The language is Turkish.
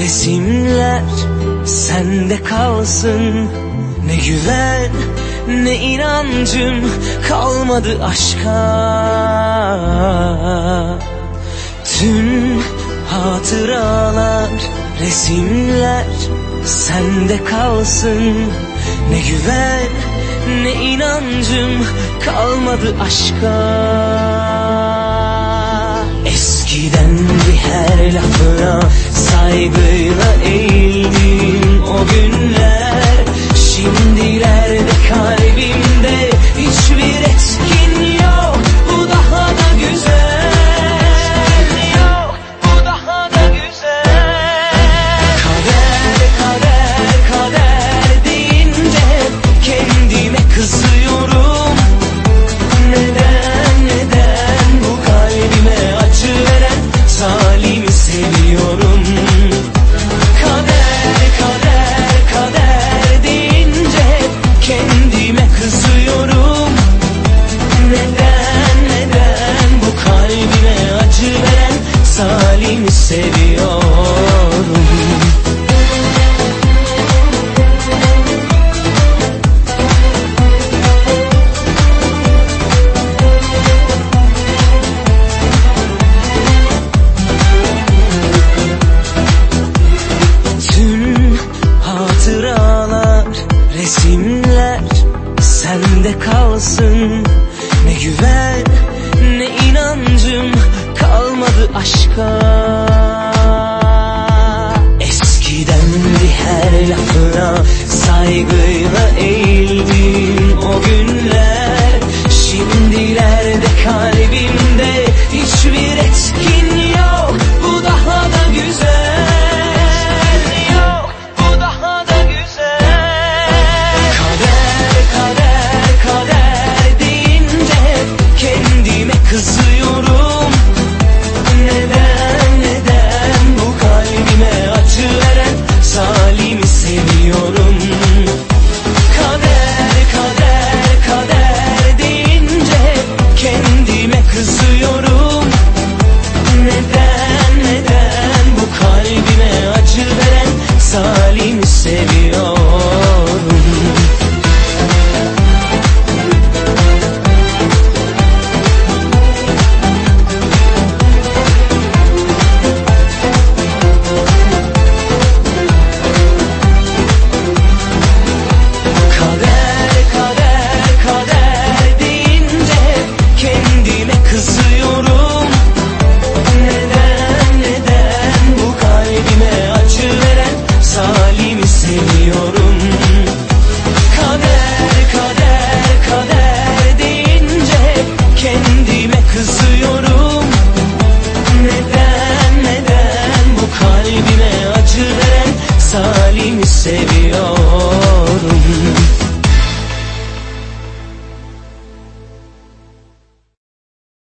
resimler sende kalsın. Ne güven ne inancım kalmadı aşka. Tüm hatıralar resimler sende kalsın. Ne güven ne inancım kalmadı aşka. Eskiden bir her lafına 玫瑰了 kalsın. Ne güven ne inancım kalmadı aşka. Eskiden bir her lafına saygıyla kızıyorum. Neden neden bu kalbime acı veren zalimi seviyorum? Kader kader kader deyince kendime kızıyorum. Neden neden bu kalbime acı veren zalimi seviyorum bilmiyorum. Kader kader kader deyince kendime kızıyorum. Neden neden bu kalbime acı veren Salim'i seviyor